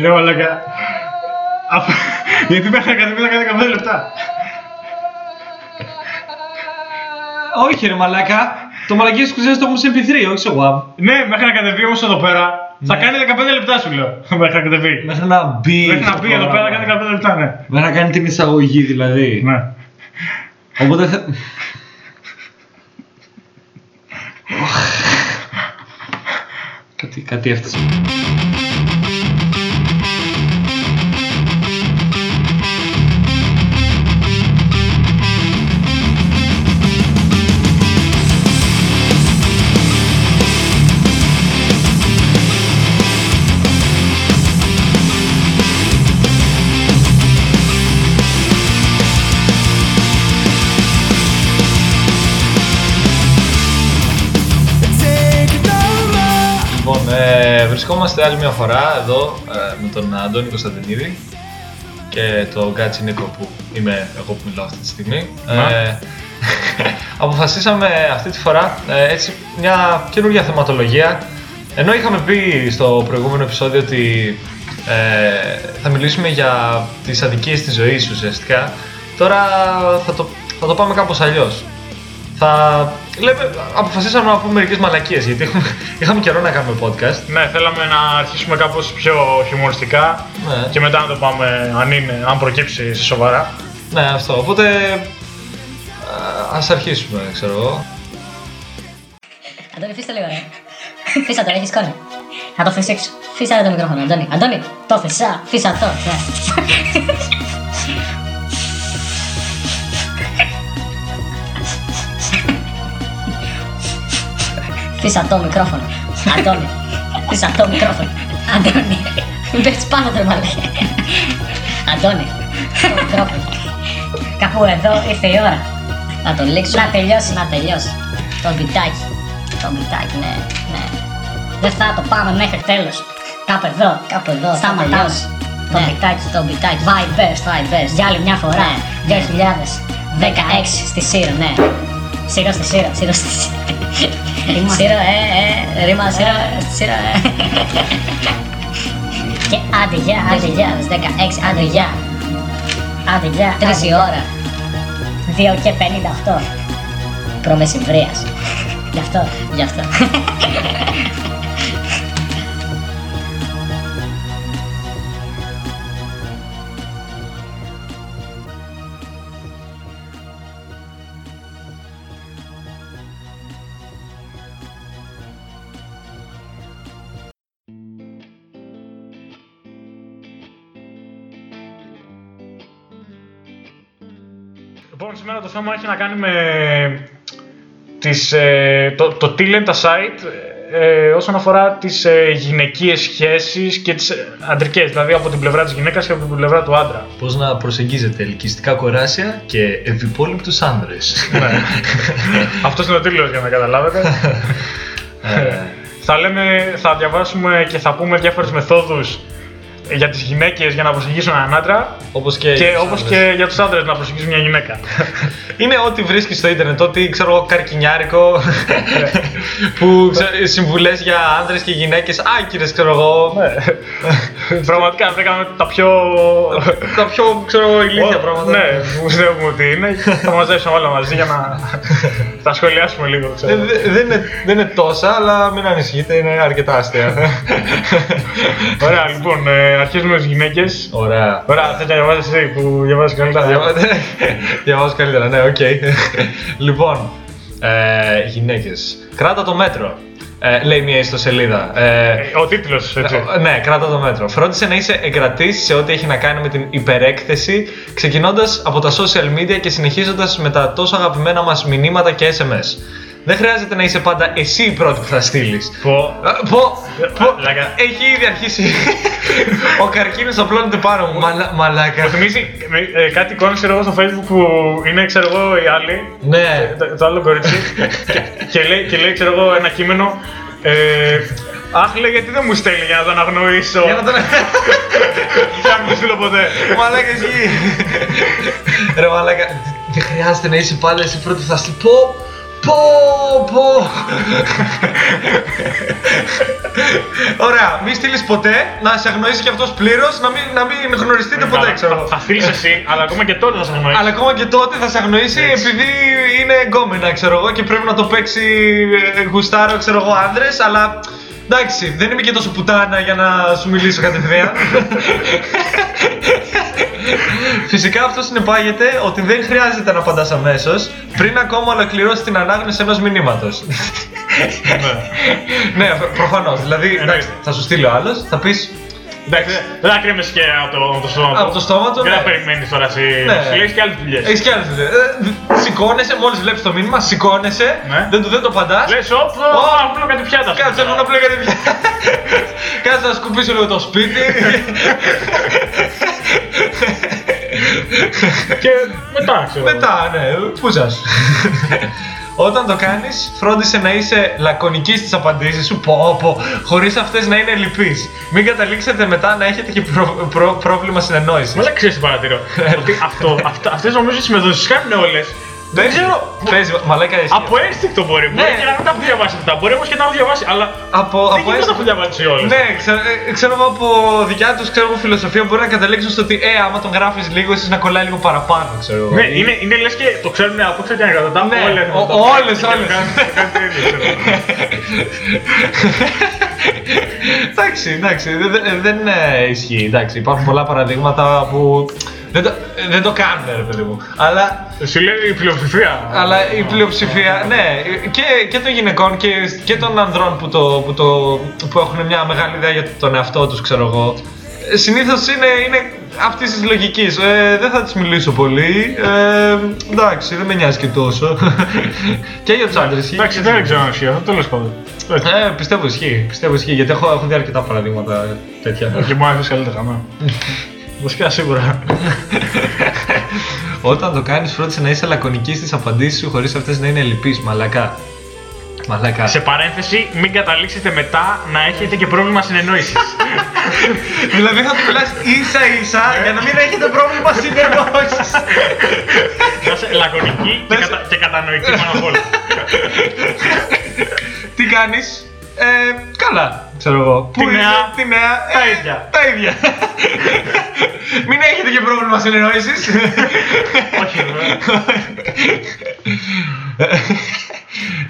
Ρε μαλάκα. Αφ- Γιατί μέχρι να κατεβεί να κάνει 15 λεπτά. Όχι ρε μαλάκα. Το μαλακίες κουζές το έχουμε σε MP3, όχι σε WAV. Ναι, μέχρι να κατεβεί όμως εδώ πέρα. Θα Ναι. κάνει 15 λεπτά σου λέω. Μέχρι να κατεβεί. Μέχρι να μπει. Μέχρι να στο μπει εδώ πέρα πρόγραμμα. κάνει 15 λεπτά, ναι. Μέχρι να κάνει την εισαγωγή δηλαδή. Ναι. Οπότε θα... βρισκόμαστε άλλη μια φορά εδώ ε, με τον Αντώνη Κωνσταντινίδη και τον Γκάτσι Νίκο που είμαι εγώ που μιλάω αυτή τη στιγμή. Να. Ε, αποφασίσαμε αυτή τη φορά ε, έτσι μια καινούργια θεματολογία ενώ είχαμε πει στο προηγούμενο επεισόδιο ότι ε, θα μιλήσουμε για τις αδικίες της ζωής ουσιαστικά τώρα θα το, θα το πάμε κάπως αλλιώς θα λέμε, αποφασίσαμε να πούμε μερικές μαλακίες γιατί έχουμε, είχαμε καιρό να κάνουμε podcast Ναι, θέλαμε να αρχίσουμε κάπως πιο χιουμοριστικά ναι. και μετά να το πάμε αν, είναι, αν προκύψει σε σοβαρά. Ναι, αυτό. Οπότε α, ας αρχίσουμε, ξέρω εγώ. Αντώνη, φύστε λίγο, ρε. Φύσα το, έχεις σκόνη. Θα το φυσήξω. Φύσα ρε το μικρόφωνο, Αντώνη. Αντώνη, το φυσά. Φύσα το. Ναι. Φύσα το μικρόφωνο. Αντώνη. Φύσα το μικρόφωνο. Αντώνη. Μην πέφτεις πάνω του, μάλλον. Αντώνη. Το μικρόφωνο. Κάπου εδώ ήρθε η ώρα. Να το λήξω. Να τελειώσει, να τελειώσει. Το μπιτάκι. Το μπιτάκι, ναι, ναι. Δεν θα το πάμε μέχρι τέλος. Κάπου εδώ, κάπου εδώ. Σταματάμε. Το μπιτάκι, το μπιτάκι. Vibers, Vibers. Για άλλη μια φορά. 2016 στη Σύρο, ναι. Σύρο στη Σύρο, Σύρο στη Σύρο. Σύρο, ε, ε, ρήμα Σύρο, στη Σύρο, ε. Και άντε γεια, άντε γεια, 16, άντε γεια. Άντε γεια, τρεις η ώρα. 2 και 58. Προμεσημβρίας. Γι' αυτό, γι' αυτό. θέμα έχει να κάνει με τις, ε, το, το τι λένε τα site ε, όσον αφορά τις ε, γυναικείες σχέσεις και τις ε, αντρικές, δηλαδή από την πλευρά της γυναίκας και από την πλευρά του άντρα. Πώς να προσεγγίζετε ελκυστικά κοράσια και ευυπόλοιπτους άνδρες. ναι. Αυτός είναι ο τίτλος για να καταλάβετε. Ε, θα, λέμε, θα διαβάσουμε και θα πούμε διάφορες μεθόδους για τις γυναίκες για να προσεγγίσουν έναν άντρα όπως και, και για τους όπως άνδρες. και για τους άντρες να προσεγγίσουν μια γυναίκα. Είναι ό,τι βρίσκεις στο ίντερνετ, ό,τι ξέρω εγώ καρκινιάρικο που ξέρω, συμβουλές για άνδρες και γυναίκες άκυρες ξέρω εγώ. Ναι. Πραγματικά βρήκαμε τα πιο. Τα πιο ξέρω εγώ ηλίθια πράγματα. Ναι, που πιστεύουμε ότι είναι. Θα μαζέψουμε όλα μαζί για να τα σχολιάσουμε λίγο. Ε, Ξέρω. δε- δεν, είναι, δεν είναι τόσα, αλλά μην ανησυχείτε, είναι αρκετά αστεία. Ωραία, λοιπόν, ε, αρχίζουμε με τι γυναίκες. Ωραία. Ωραία, θες να διαβάζεις εσύ που διαβάζεις καλύτερα. Διαβα- Διαβάζω καλύτερα, ναι, οκ. Λοιπόν, ε, γυναίκες. Κράτα το μέτρο. Ε, λέει μια ιστοσελίδα. Ε, Ε, Ο τίτλος, έτσι. ε, ναι, κράτα το μέτρο. Φρόντισε να είσαι εγκρατής σε ό,τι έχει να κάνει με την υπερέκθεση, ξεκινώντας από τα social media και συνεχίζοντας με τα τόσο αγαπημένα μας μηνύματα και SMS. Δεν χρειάζεται να είσαι πάντα εσύ η πρώτη που θα στείλεις. Πω. Πω, πω, Μαλάκα. έχει ήδη αρχίσει. Ο καρκίνος απλώνεται πάνω μου. Μαλα, μαλάκα. Μου θυμίζει; Ε, ε, κάτι εικόνες ξέρω εγώ στο facebook που είναι ξέρω εγώ οι άλλοι Ναι. το, το άλλο κορίτσι και, και, λέει, και λέει ξέρω εγώ ένα κείμενο ε, Αχ, λέει, γιατί δεν μου στέλνει για να τον αγνοήσω; Για να τον. Για να μην του στείλω ποτέ. Μαλάκα ισχύει. Ρε μαλάκα, δεν χρειάζεται να είσαι πάντα εσύ πρώτη που θα στείλεις. Πω, πω, πω. Ωραία, μη στείλεις ποτέ, να σε αγνοήσει και αυτός πλήρως, να μην, να μην γνωριστείτε ποτέ, Καλά, ξέρω θα- εγώ. Θα στείλεις εσύ, αλλά ακόμα και τότε θα σε γνωρίσει. Αλλά ακόμα και τότε θα σε αγνοήσει Έτσι. επειδή είναι γκόμενα, ξέρω εγώ, και πρέπει να το παίξει ε, γουστάρο, ξέρω εγώ, άντρες, αλλά εντάξει, δεν είμαι και τόσο πουτάνα για να σου μιλήσω κατευθείαν. Φυσικά αυτό συνεπάγεται ότι δεν χρειάζεται να απαντάς αμέσως πριν ακόμα ολοκληρώσεις την ανάγνωση ενός μηνύματος. ναι, προφανώς. Δηλαδή, εντάξει, θα σου στείλει ο άλλος, θα πεις Εντάξει, δεν θα κρέμεσαι και από το, από το στόμα του. από το στόμα του. Δεν ναι. θα περιμένεις τώρα εσύ. Ναι. Σου λέει και άλλες δουλειές. Έχεις κι άλλες δουλειές. Σηκώνεσαι, μόλις βλέπεις το μήνυμα, σηκώνεσαι, Ναι. δεν, του, δεν το απαντά. Λες, όπλο, απλό κάτι πιάτα. Κάτσε λίγο να πλέγα την πια. Κάτσε να σκουπίσω λίγο το σπίτι. Και μετά, ξέρω. Μετά, ναι, πούζα. Όταν το κάνεις, φρόντισε να είσαι λακωνική στις απαντήσεις σου, πω πω, χωρίς αυτές να είναι λυπής. Μην καταλήξετε μετά να έχετε και προ- προ- πρόβλημα συνεννόησης. Μαλάκα ξέρεις τι παρατηρώ. Ότι αυτό, αυτά, αυτές νομίζω τις μεταδόσεις κάνουν όλες. Δεν ξέρω. Παίζει, μαλάκα εσύ. Από ένστικτο μπορεί. Μπορεί Ναι. και να μην τα έχω διαβάσει αυτά. Μπορεί όμως και να έχω διαβάσει. Αλλά από, δεν από γίνεται να τα έστω- έχω διαβάσει όλες. Ναι, ξέρω, ε, ξέρω εγώ από δικιά τους ξέρω εγώ, φιλοσοφία μπορεί να καταλήξουν στο ότι ε, άμα τον γράφεις λίγο, ίσως να κολλάει λίγο παραπάνω, ξέρω εγώ. Ναι, είναι, είναι λες και το ξέρουν από έξω και ανεκατατά Ναι, όλες. ο- όλες, όλες. Εντάξει, εντάξει, δεν, δεν- δεν ε, ισχύει. Εντάξει, υπάρχουν πολλά παραδείγματα που δεν το, δεν το κάνουν, ρε παιδί μου. Αλλά, Σου λέει η πλειοψηφία. αλλά η πλειοψηφία, ναι, και, και των γυναικών και, και των ανδρών που, το, που, το, που έχουν μια μεγάλη ιδέα για τον εαυτό τους, ξέρω εγώ. Συνήθως είναι, είναι αυτής της λογικής. Ε, δεν θα της μιλήσω πολύ. Ε, εντάξει, δεν με νοιάζει και τόσο. και για τους άντρες. Εντάξει, δεν ξέρω αν ισχύει αυτό, τέλος πάντων. Ε, πιστεύω ισχύει. Πιστεύω ισχύει γιατί έχω, έχω δει αρκετά παραδείγματα τέτοια. Και μόνο να καλύτερα, ναι. Βασικά σίγουρα. Όταν το κάνεις, φρόντισε να είσαι λακωνική στις απαντήσεις σου χωρίς αυτές να είναι λυπής. Μαλακά. Μαλακά. Σε παρένθεση, μην καταλήξετε μετά να έχετε και πρόβλημα συνεννόησης. δηλαδή θα του μιλάς ίσα ίσα για να μην έχετε πρόβλημα συνεννόησης. Να είσαι λακωνική και, κατα... και κατανοητή πάνω απ' όλα. Τι κάνεις; Ε, καλά, ξέρω εγώ. Τη νέα, τη νέα, τα ε, ίδια. Τα ίδια. Μην έχετε και πρόβλημα συνεννόησης. Όχι, βέβαια.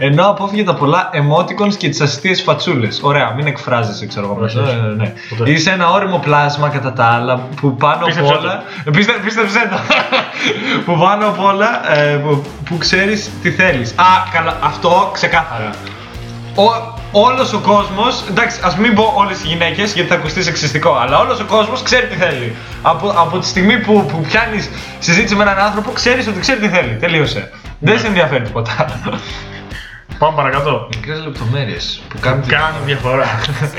Ενώ απόφυγε τα πολλά emoticons και τις αστείε φατσούλες. Ωραία, μην εκφράζεσαι, ξέρω εγώ. Όχι, μέσα. όχι. Ναι, ναι, ναι. Ποτέ. Είσαι ένα όριμο πλάσμα κατά τα άλλα που πάνω Πίστεψέ απ' όλα. Πίστε, πίστεψέ το. που πάνω απ' όλα ε, που, που ξέρεις τι θέλεις. Α, καλά, αυτό ξεκάθαρα. Ο, όλος ο κόσμος, εντάξει, ας μην πω όλες οι γυναίκες γιατί θα ακουστεί σεξιστικό, αλλά όλος ο κόσμος ξέρει τι θέλει. Από, από τη στιγμή που, που πιάνεις συζήτηση με έναν άνθρωπο, ξέρεις ότι ξέρει τι θέλει. Τελείωσε. Δεν σε ενδιαφέρει τίποτα. Πάμε παρακάτω. Μικρές λεπτομέρειες που κάνουν Κάνουν διαφορά.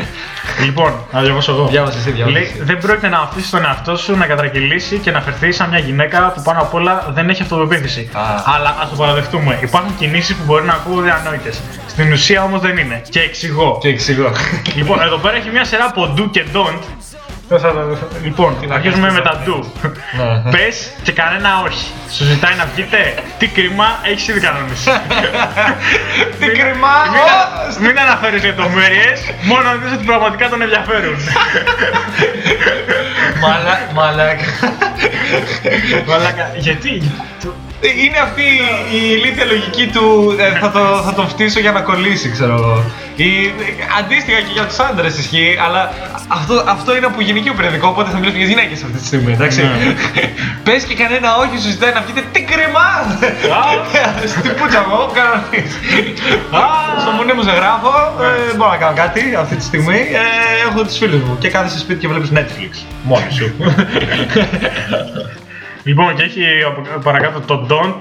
λοιπόν, να διαβάσω εγώ. Διάβασε εσύ, διάβασε Λέει, εσύ. δεν πρόκειται να αφήσει τον εαυτό σου να κατρακυλήσει και να φερθεί σαν μια γυναίκα που πάνω απ' όλα δεν έχει αυτοπεποίθηση. Α. Αλλά ας το παραδεχτούμε. Υπάρχουν κινήσεις που μπορεί να ακούγονται ανόητες. Στην ουσία όμως δεν είναι. Και εξηγώ. Και εξηγώ. λοιπόν, εδώ πέρα έχει μια σειρά από do και don't. Δεν θα τα- Λοιπόν, να αρχίζουμε κάνεις με τα do. Ναι. Πες και κανένα όχι. Σου ζητάει να βγείτε. Τι κρίμα έχεις ήδη κανονίσει. Τι κρυμά! Μην, μην αναφέρεις λεπτομέρειες, μόνο αν δεις ότι πραγματικά τον ενδιαφέρουν. Μαλα, μαλάκα. Μαλάκα, γιατί, Είναι αυτή η ηλίθια λογική του ε, θα, το, θα τον φτύσω για να κολλήσει, ξέρω εγώ. Η, αντίστοιχα και για τους άντρες ισχύει, αλλά αυτό, αυτό είναι από γυναικείο περιοδικό, οπότε θα μιλήσω για γυναίκες αυτή τη στιγμή, εντάξει. Ναι. Πες και κανένα όχι, σου ζητάει να βγείτε. Τι κρυμά! Στην πούτσα μου, κανονίζει. Στο μουνί μου σε γράφω, ε, μπορώ να κάνω κάτι αυτή τη στιγμή. Ε, έχω τους φίλους μου και κάθεσαι σπίτι και βλέπεις Netflix. Μόνοι σου. Λοιπόν, και έχει από- παρακάτω το don't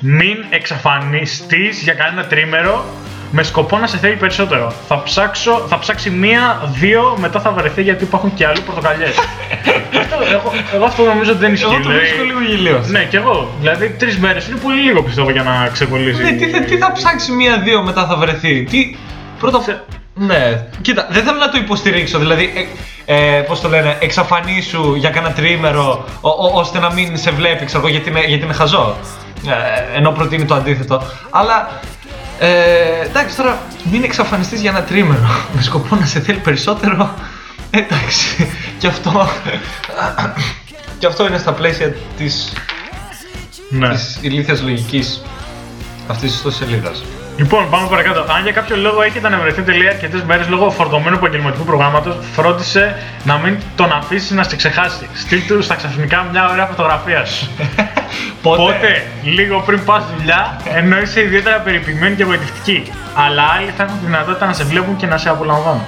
μην εξαφανιστείς για κανένα τρίμερο με σκοπό να σε θέλει περισσότερο. Θα, ψάξω, θα ψάξει μία, δύο, μετά θα βρεθεί γιατί υπάρχουν και αλλού πορτοκαλιές. αυτό, εγώ, εγώ αυτό νομίζω ότι δεν ισχύει. Εγώ το δηλαδή- βρίσκω λίγο γελίος. Ναι, και εγώ. Δηλαδή τρεις μέρες είναι πολύ λίγο πιστεύω για να ξεκολλήσει. Ναι, τι, θα- τι θα ψάξει μία-δύο μετά θα βρεθεί. Τι. Πρώτα απ' Ναι, κοίτα, δεν θέλω να το υποστηρίξω. Δηλαδή, ε, ε, πώς το λένε, εξαφανίσου για κάνα τρίμερο ο, ο- ώστε να μην σε βλέπει, ξέρω εγώ, γιατί είναι, γιατί είναι χαζό. Ε, ενώ προτείνει το αντίθετο. Αλλά Ε, εντάξει, τώρα μην εξαφανιστείς για ένα τρίμερο με σκοπό να σε θέλει περισσότερο. Εντάξει, και αυτό, και αυτό είναι στα πλαίσια της, Ναι. της ηλίθιας λογικής αυτής της ιστοσελίδας. Λοιπόν, πάμε παρακάτω. Αν για κάποιο λόγο έχετε ανεβρεθεί τελεία αρκετές μέρες λόγω φορτωμένου επαγγελματικού προγράμματος, φρόντισε να μην τον αφήσει να σε ξεχάσει. Στείλ του στα ξαφνικά μια ωραία φωτογραφία σου. Πότε, λίγο πριν πας δουλειά, ενώ είσαι ιδιαίτερα περιποιημένη και βοηθητική. Αλλά άλλοι θα έχουν τη δυνατότητα να σε βλέπουν και να σε απολαμβάνουν.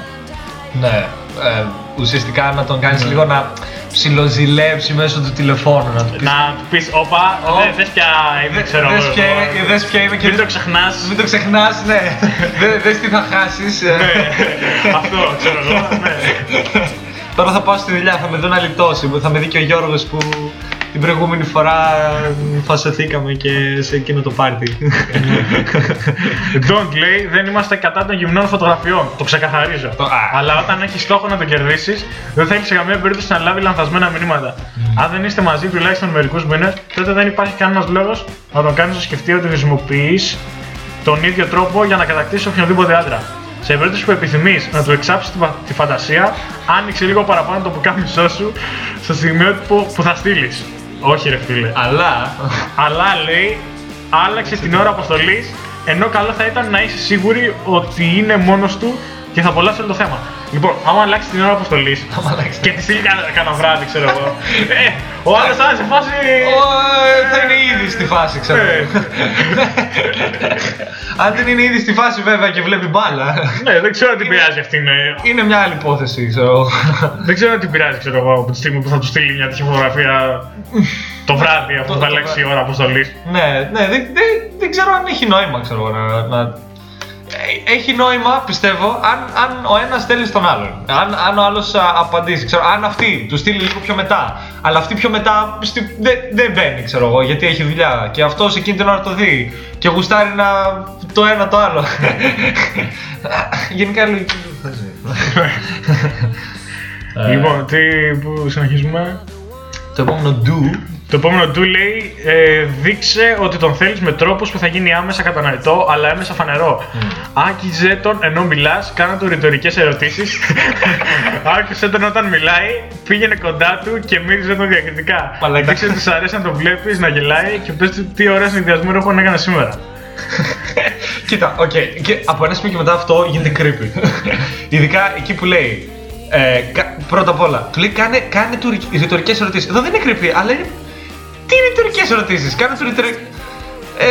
Ναι, ε, ουσιαστικά να τον κάνεις λίγο να ψιλοζηλέψει μέσω του τηλεφώνου. Να του πεις, Να του πεις, Όπα, Ω. δε- δες ποια είμαι, ξέρω δες εγώ. ποια, δες ποια είμαι και Μην το ξεχνάς. μην το ξεχνάς, ναι. Δε- δες τι θα χάσεις. ε. Αυτό, ξέρω εγώ. ναι. Τώρα θα πάω στη δουλειά, θα με δω να λιτώσει. Θα με δει και ο Γιώργος που την προηγούμενη φορά φασωθήκαμε και σε εκείνο το πάρτι. Don't λέει, δεν είμαστε κατά των γυμνών φωτογραφιών. Το ξεκαθαρίζω. Το- α. Αλλά όταν έχεις στόχο να τον κερδίσεις, δεν θέλεις σε καμία περίπτωση να λάβει λανθασμένα μηνύματα. Αν δεν είστε μαζί τουλάχιστον μερικούς μήνε, τότε δεν υπάρχει κανένα λόγος να τον κάνεις να σκεφτεί ότι χρησιμοποιείς τον ίδιο τρόπο για να κατακτήσεις οποιονδήποτε άντρα. Σε περίπτωση που επιθυμείς να του εξάψεις τη, φα- τη φαντασία, άνοιξε λίγο παραπάνω το πουκάμισό σου στο στιγμιότυπο που θα στείλεις. Όχι, ρε φίλε. Αλλά Αλλά λέει, άλλαξε την ώρα αποστολής, ενώ καλό θα ήταν να είσαι σίγουρη ότι είναι μόνος του και θα απολαύσει όλο το θέμα. Λοιπόν, άμα αλλάξει την ώρα αποστολή Άμα αλλάξει και τη στείλει κα- κανένα βράδυ, ξέρω εγώ. ε, ο άλλος θα είναι σε φάση. ο, ε, θα είναι ήδη στη φάση, ξέρω. Ε, Αν δεν είναι ήδη στη φάση βέβαια και βλέπει μπάλα. ναι, δεν ξέρω τι πειράζει αυτή. Ναι. Είναι μια άλλη υπόθεση, ξέρω. Δεν ξέρω τι πειράζει, ξέρω εγώ, από τη στιγμή που θα του στείλει μια τέτοια φωτογραφία το βράδυ αφού Το- θα το αλλάξει η βράδυ. ώρα αποστολή. ναι, ναι, δεν, δεν, δεν ξέρω αν έχει νόημα, ξέρω εγώ, να, να... Ε, Έχει νόημα, πιστεύω, αν, αν ο ένας στέλνει στον άλλον. Αν, αν ο άλλος α, απαντήσει. Ξέρω, αν αυτή του στείλει λίγο πιο μετά. Αλλά αυτή πιο μετά στη- δεν δεν μπαίνει, ξέρω εγώ, γιατί έχει δουλειά. Και αυτός εκείνη την ώρα το δει. Και γουστάρει να το ένα το άλλο. Γενικά λογική δεν θα ζει. Ε, Λοιπόν, τι, που συνεχίζουμε; Το επόμενο do Το επόμενο του λέει ε, δείξε ότι τον θέλεις με τρόπους που θα γίνει άμεσα κατανοητό αλλά έμεσα φανερό. Άγγιζε τον ενώ μιλάς, κάνε του ρητορικές ερωτήσεις. Άκουσε τον όταν μιλάει, πήγαινε κοντά του και μύριζε τον διακριτικά. Μαλάκα. Δείξε ότι σ' αρέσει να τον βλέπεις να γελάει και πες του τι ωραίο συνδυασμό έχει να κάνει σήμερα. Κοίτα, οκ. Και από ένα σημείο και μετά αυτό γίνεται creepy. Ειδικά εκεί που λέει. Ε, κα- πρώτα απ' όλα, του λέει κάνε, κάνε του ρητορικές ερωτήσεις. Εδώ δεν είναι creepy, αλλά είναι. Τι ρητορικές ερωτήσεις, κάνε του ρητορικές. Ε,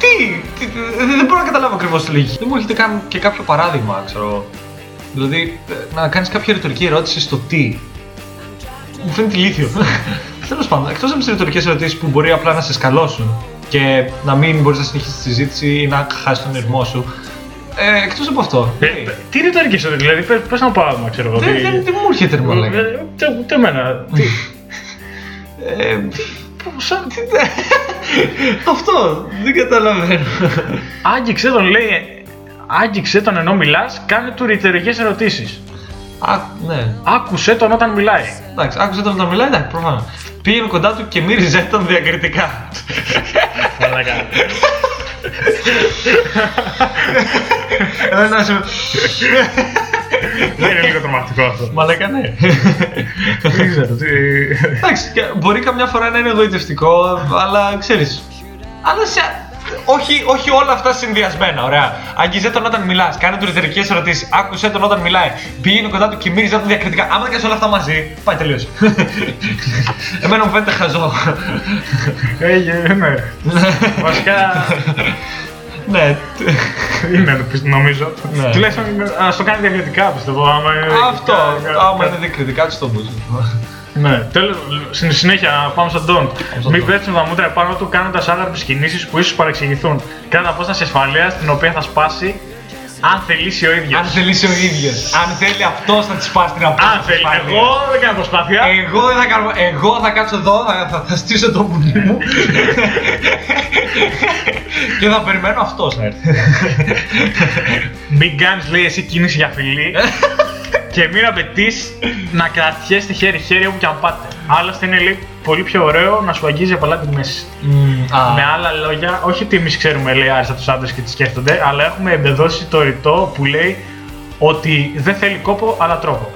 τι, τι, δεν, δεν μπορώ να καταλάβω ακριβώ τη λογική. Δεν μου έχετε κάνει και κάποιο παράδειγμα, ξέρω. Δηλαδή, ε, να κάνει κάποια ρητορική ερώτηση στο τι. Μου φαίνεται ηλίθιο. Τέλο πάντων, εκτό από τι ρητορικέ ερωτήσει που μπορεί απλά να σε σκαλώσουν και να μην μπορεί να συνεχίσει τη συζήτηση ή να χάσει τον ερμό σου. Ε, εκτό από αυτό. Ε, τι ρητορικές ερωτήσεις, δηλαδή πες, πες ένα παράδειγμα ξέρω εγώ. δεν, τι- δεν, δεν μου έρχεται ρε μαλάκα. Ε, Ούτε ούτε εμένα. Τι- Ε, σαν- αυτό δεν καταλαβαίνω. Άγγιξε τον λέει, ε, άγγιξε τον ενώ μιλάς, κάνε του ρητορικές ερωτήσεις. Α, ναι. Άκουσε τον όταν μιλάει. Εντάξει, άκουσε τον να μιλάει, εντάξει, προφανώς. Πήγαινε κοντά του και μύριζε τον διακριτικά. Μαλάκα. Εδώ να σου. Δεν είναι λίγο τρομακτικό αυτό. Μαλάκα, ναι. Δεν ξέρω. τι- Εντάξει, και μπορεί καμιά φορά να είναι εγωιτευτικό, αλλά ξέρεις. Αλλά σε... όχι, όχι όλα αυτά συνδυασμένα, ωραία. Αγγίζε τον όταν μιλάς, κάνε του ρητορικέ ερωτήσεις, άκουσε τον όταν μιλάει, πήγαινε κοντά του και μύριζε τον διακριτικά. Άμα κάνεις όλα αυτά μαζί, πάει τελείως. Εμένα μου φαίνεται χαζό. Ε, ναι. Βασικά ναι, είναι πι- νομίζω. Ναι. Τουλάχιστον ας το κάνει διακριτικά πιστεύω. Άμα είναι αυτό. διακριτικά, Άμα κα- είναι διακριτικά, του το μπουζ. Ναι, τέλος, στην συνέχεια πάμε στον Don. στον Μην Don. πέφτουν τα μούτρα επάνω του κάνοντας άγαρπε κινήσεις που ίσως παρεξηγηθούν. Κάνε απόσταση ασφαλεία την οποία θα σπάσει αν θελήσει ο ίδιος. Αν θελήσει ο ίδιος. Αν θέλει αυτός να της σπάσει την απόσταση. Αν θέλει. ασφαλείας. Εγώ δεν κάνω προσπάθεια. Εγώ δεν θα κάνω. Εγώ θα κάτσω εδώ, θα, θα, θα στήσω το μπουνί μου. και θα περιμένω αυτός να έρθει. Μην κάνει, λέει, εσύ κίνηση για φιλί. και μην απαιτείς να κρατιέστε χέρι-χέρι όπου και αν πάτε. Άλλωστε είναι λέει πολύ πιο ωραίο να σου αγγίζει απαλά τη μέση σου. Α, Με άλλα λόγια, όχι ότι εμείς ξέρουμε λέει άριστα τους άντρες και τι σκέφτονται, αλλά έχουμε εμπεδώσει το ρητό που λέει ότι δεν θέλει κόπο αλλά τρόπο.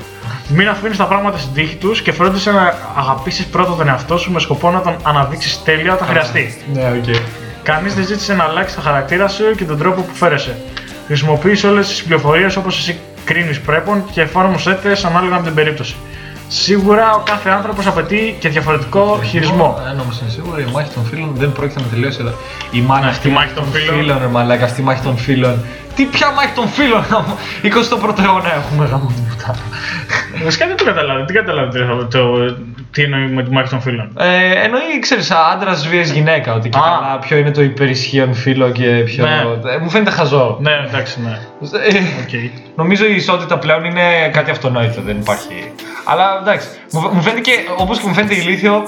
Μην αφήνεις τα πράγματα στην τύχη τους και φρόντισε να αγαπήσεις πρώτα τον εαυτό σου με σκοπό να τον αναδείξεις τέλεια όταν χρειαστεί. Ναι, οκ. Κανείς δεν ζήτησε να αλλάξει το χαρακτήρα σου και τον τρόπο που φέρεσαι. Χρησιμοποιείς όλες τις πληροφορίες όπως εσύ κρίνεις πρέπον και εφάρμοσέ τες ανάλογα με την περίπτωση. Σίγουρα ο κάθε άνθρωπος απαιτεί και διαφορετικό χειρισμό. Ένα όμω είναι σίγουρο, η μάχη των φίλων δεν πρόκειται να τελειώσει εδώ. Η μάνα Αυτή η μάχη των φίλων. ρε μαλάκα, αυτή η μάχη των φίλων. Τι πια μάχη των φίλων, 21ο αιώνα έχουμε γάμο την πουτάνα. Βασικά δεν το καταλάβει. Τι καταλάβει το, το, τι εννοεί με τη μάχη των φύλων. Ε, εννοεί, ξέρεις, άντρας βία γυναίκα. Ότι και Α. καλά, ποιο είναι το υπερισχύον φύλο και ποιο. Ναι. Ε, μου φαίνεται χαζό. Ναι, εντάξει, ναι. Ε, Οκ. Νομίζω η ισότητα πλέον είναι κάτι αυτονόητο, δεν υπάρχει. Αλλά εντάξει, μου, μου φαίνεται και όπως και μου φαίνεται ηλίθιο.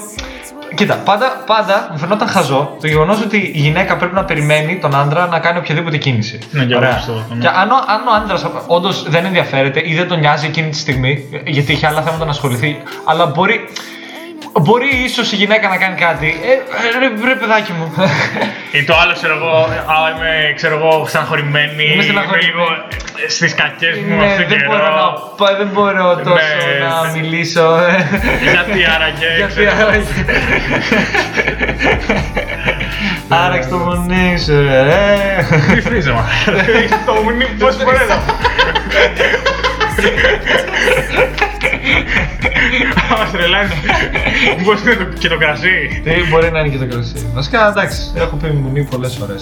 Κοίτα, πάντα, πάντα μου φαινόταν χαζό το γεγονός ότι η γυναίκα πρέπει να περιμένει τον άντρα να κάνει οποιαδήποτε κίνηση. Ναι, και εγώ Ωραία. πιστεύω αυτό, ναι. Και αν ο, αν ο άντρας όντως δεν ενδιαφέρεται ή δεν τον νοιάζει εκείνη τη στιγμή, γιατί έχει άλλα θέματα να ασχοληθεί, αλλά μπορεί. Μπορεί ίσως η γυναίκα να κάνει κάτι. Ε, ε, ρε, ρε παιδάκι μου. Ή το άλλο, ξέρω εγώ, α, είμαι, ξέρω εγώ, στεναχωρημένη. Είμαι στεναχωρημένη. λίγο στις κακές μου ναι, αυτόν τον δεν καιρό. μπορώ, να, πα- δεν μπορώ τόσο Ναι, να ναι. μιλήσω. Γιατί άραγε. Γιατί ξέρω. άραγε. Άραξε το μονί σου, ρε. Τι φρίζε, μα. Το μουνί, πόσες φορές θα Μα τρελάνει. Μήπω είναι το- και το κρασί. Τι μπορεί να είναι και το κρασί. Βασικά εντάξει, έχω πει μονί πολλές φορές.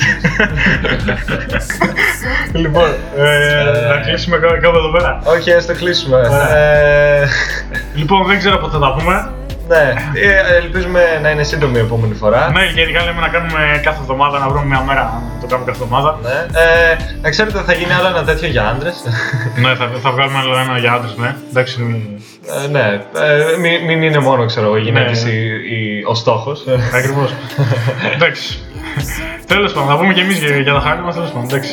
Λοιπόν, ε, να κλείσουμε κά- κάπου εδώ πέρα. Όχι, ας το κλείσουμε. Ωραία. Ε, Λοιπόν, δεν ξέρω πότε θα τα πούμε. Ναι, ε, ελπίζουμε να είναι σύντομη η επόμενη φορά. Ναι, γενικά λέμε να κάνουμε κάθε εβδομάδα, να βρούμε μια μέρα να το κάνουμε κάθε εβδομάδα. Ναι. Ε, να ξέρετε, θα γίνει άλλο ένα τέτοιο για άντρες. Ναι, θα, θα βγάλουμε άλλο ένα για άντρες, ναι. Εντάξει, μην- Ε, ναι, ε, μην, μην είναι μόνο ξέρω, οι γυναίκες Ναι. η, η, ο στόχος. Ακριβώς. εντάξει. Τέλος πάντων, θα πούμε κι εμείς για, για τα χάρη μας. Τέλος πάντων, εντάξει.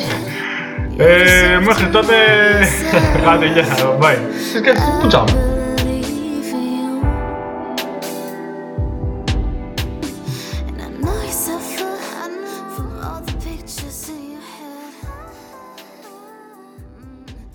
Ε, μέχρι τότε. Άντε, γεια. Bye. Πού τσάμε.